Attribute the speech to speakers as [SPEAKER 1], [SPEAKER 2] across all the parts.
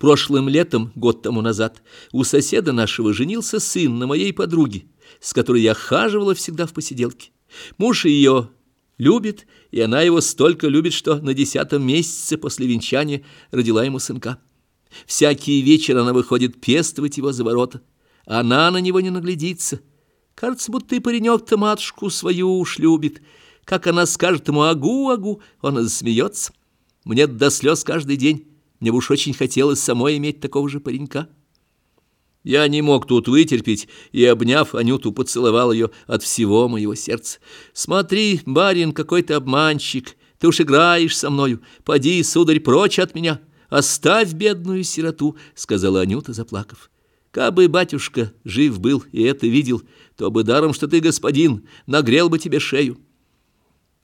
[SPEAKER 1] Прошлым летом, год тому назад, у соседа нашего женился сын на моей подруге, с которой я хаживала всегда в посиделке. Муж ее любит, и она его столько любит, что на десятом месяце после венчания родила ему сынка. Всякий вечер она выходит пестовать его за ворота. Она на него не наглядится. Кажется, будто и паренек-то матушку свою уж любит. Как она скажет ему «агу-агу», он засмеется. Мне до слез каждый день. Мне уж очень хотелось самой иметь такого же паренька. Я не мог тут вытерпеть и, обняв Анюту, поцеловал ее от всего моего сердца. «Смотри, барин, какой ты обманщик, ты уж играешь со мною. Поди, сударь, прочь от меня, оставь бедную сироту», — сказала Анюта, заплакав. «Кабы батюшка жив был и это видел, то бы даром, что ты господин, нагрел бы тебе шею».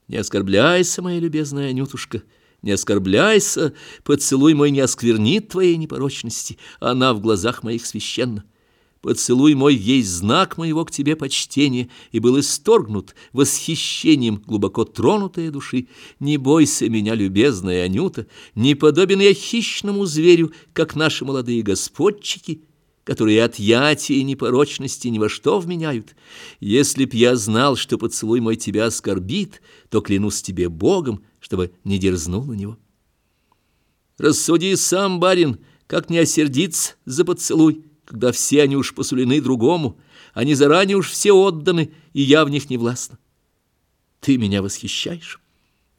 [SPEAKER 1] «Не оскорбляйся, моя любезная Анютушка». Не оскорбляйся, поцелуй мой не осквернит твоей непорочности, она в глазах моих священна. Поцелуй мой есть знак моего к тебе почтения, и был исторгнут восхищением глубоко тронутая души. Не бойся меня, любезная Анюта, не подобен я хищному зверю, как наши молодые господчики, которые отъятия и непорочности ни во что вменяют. Если б я знал, что поцелуй мой тебя оскорбит, то клянусь тебе Богом, чтобы не дерзнул на него. Рассуди сам, барин, как не осердиться за поцелуй, когда все они уж посулены другому, они заранее уж все отданы, и я в них не властна. Ты меня восхищаешь,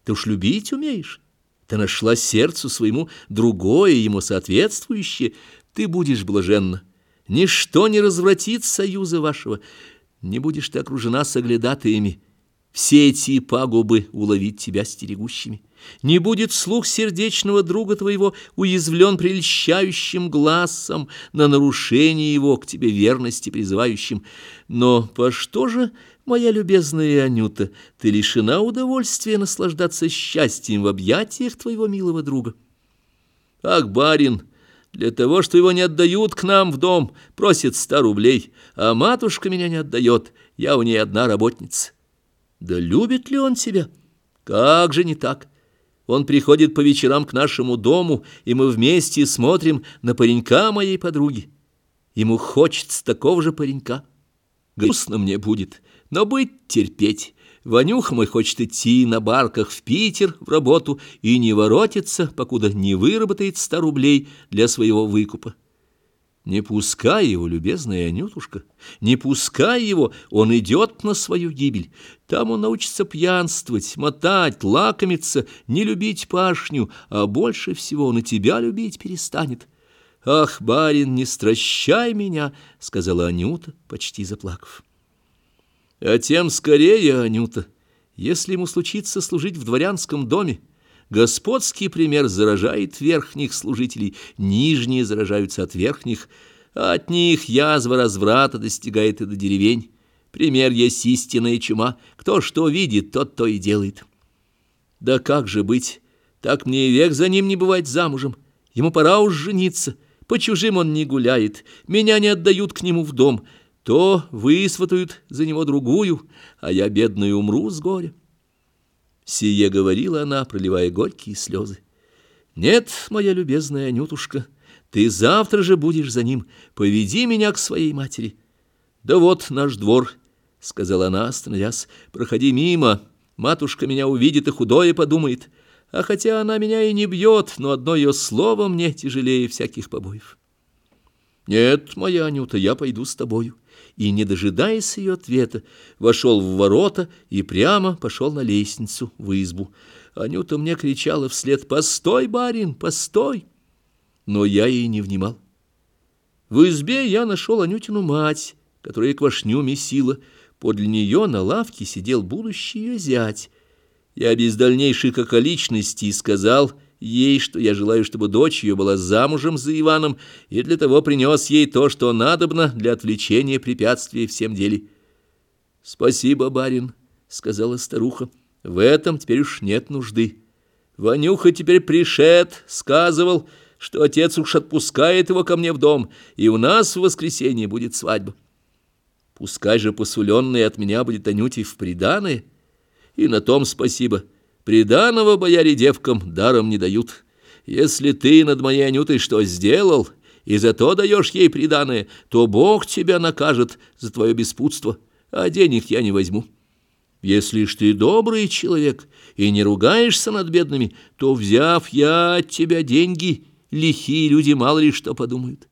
[SPEAKER 1] ты уж любить умеешь, ты нашла сердцу своему другое, ему соответствующее, ты будешь блаженна. Ничто не развратит союза вашего, не будешь ты окружена соглядатаями, все эти пагубы уловить тебя стерегущими. Не будет слух сердечного друга твоего уязвлен прельщающим глазом на нарушение его к тебе верности призывающим. Но по что же, моя любезная Анюта, ты лишена удовольствия наслаждаться счастьем в объятиях твоего милого друга? Ах, барин! Для того, что его не отдают к нам в дом, просит ста рублей, а матушка меня не отдает, я у ней одна работница. Да любит ли он тебя? Как же не так? Он приходит по вечерам к нашему дому, и мы вместе смотрим на паренька моей подруги. Ему хочется такого же паренька. Грустно мне будет, но быть терпеть. Ванюха мой хочет идти на барках в Питер в работу и не воротится, покуда не выработает ста рублей для своего выкупа. Не пускай его, любезная Анютушка, не пускай его, он идет на свою гибель. Там он научится пьянствовать, мотать, лакомиться, не любить пашню, а больше всего он и тебя любить перестанет. «Ах, барин, не стращай меня!» — сказала Анюта, почти заплакав. «А тем скорее, Анюта, если ему случится служить в дворянском доме, Господский пример заражает верхних служителей, нижние заражаются от верхних, а от них язва разврата достигает и до деревень. Пример есть истинная чума. Кто что видит, тот то и делает. Да как же быть? Так мне и век за ним не бывать замужем. Ему пора уж жениться. По чужим он не гуляет. Меня не отдают к нему в дом. То высватают за него другую, а я, бедную, умру с горя. Сие говорила она, проливая горькие слезы. «Нет, моя любезная Анютушка, ты завтра же будешь за ним. Поведи меня к своей матери». «Да вот наш двор», — сказала она, остановясь. «Проходи мимо, матушка меня увидит и худое подумает. А хотя она меня и не бьет, но одно ее слово мне тяжелее всяких побоев». «Нет, моя Анюта, я пойду с тобою» и, не дожидаясь ее ответа, вошел в ворота и прямо пошел на лестницу в избу. Анюта мне кричала вслед «Постой, барин, постой!» Но я ей не внимал. В избе я нашел Анютину мать, которая квашню месила. Подле нее на лавке сидел будущий ее зять. Я без дальнейших околичностей сказал — ей, что я желаю, чтобы дочь ее была замужем за Иваном, и для того принес ей то, что надобно для отвлечения препятствий всем деле. «Спасибо, барин», — сказала старуха, — «в этом теперь уж нет нужды. Ванюха теперь пришед, сказывал, что отец уж отпускает его ко мне в дом, и у нас в воскресенье будет свадьба. Пускай же посуленная от меня будет Анюте в приданое, и на том спасибо». Приданого бояре девкам даром не дают. Если ты над моей Анютой что сделал, и за то даешь ей приданое, то Бог тебя накажет за твое беспутство, а денег я не возьму. Если ж ты добрый человек и не ругаешься над бедными, то, взяв я от тебя деньги, лихие люди мало ли что подумают».